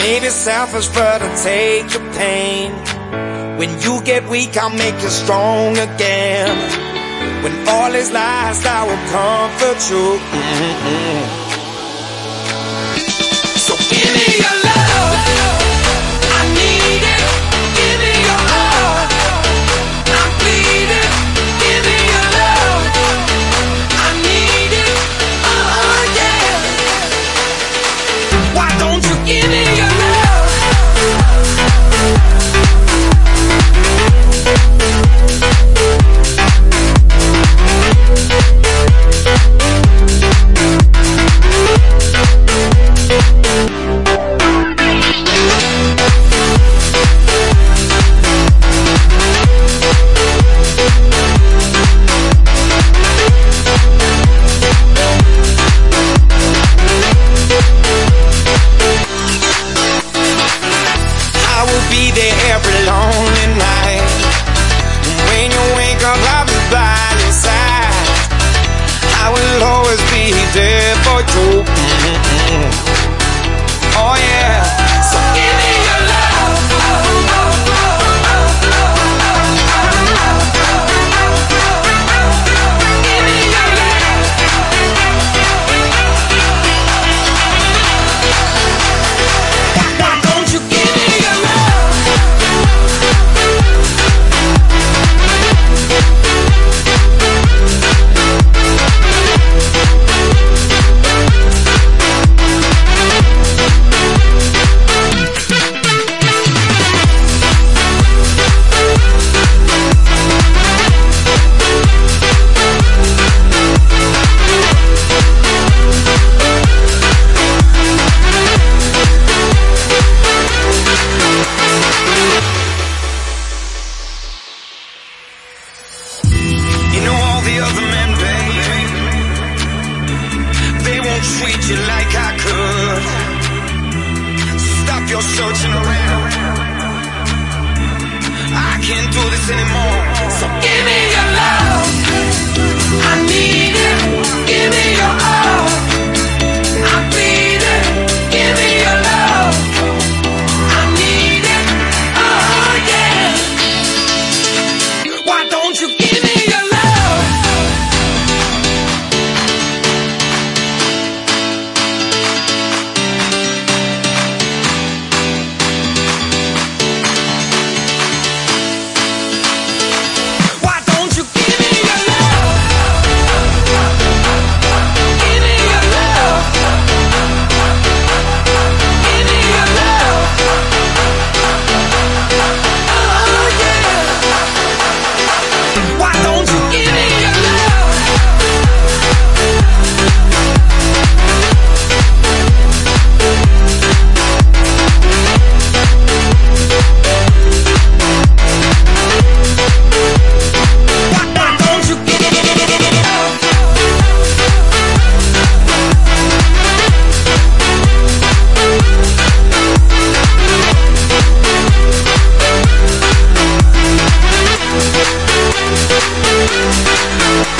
I may be selfish, but I'll take your pain. When you get weak, I'll make you strong again. When all is lost, I will comfort you. Mm -hmm. Treat you like I could. Stop your searching around. thank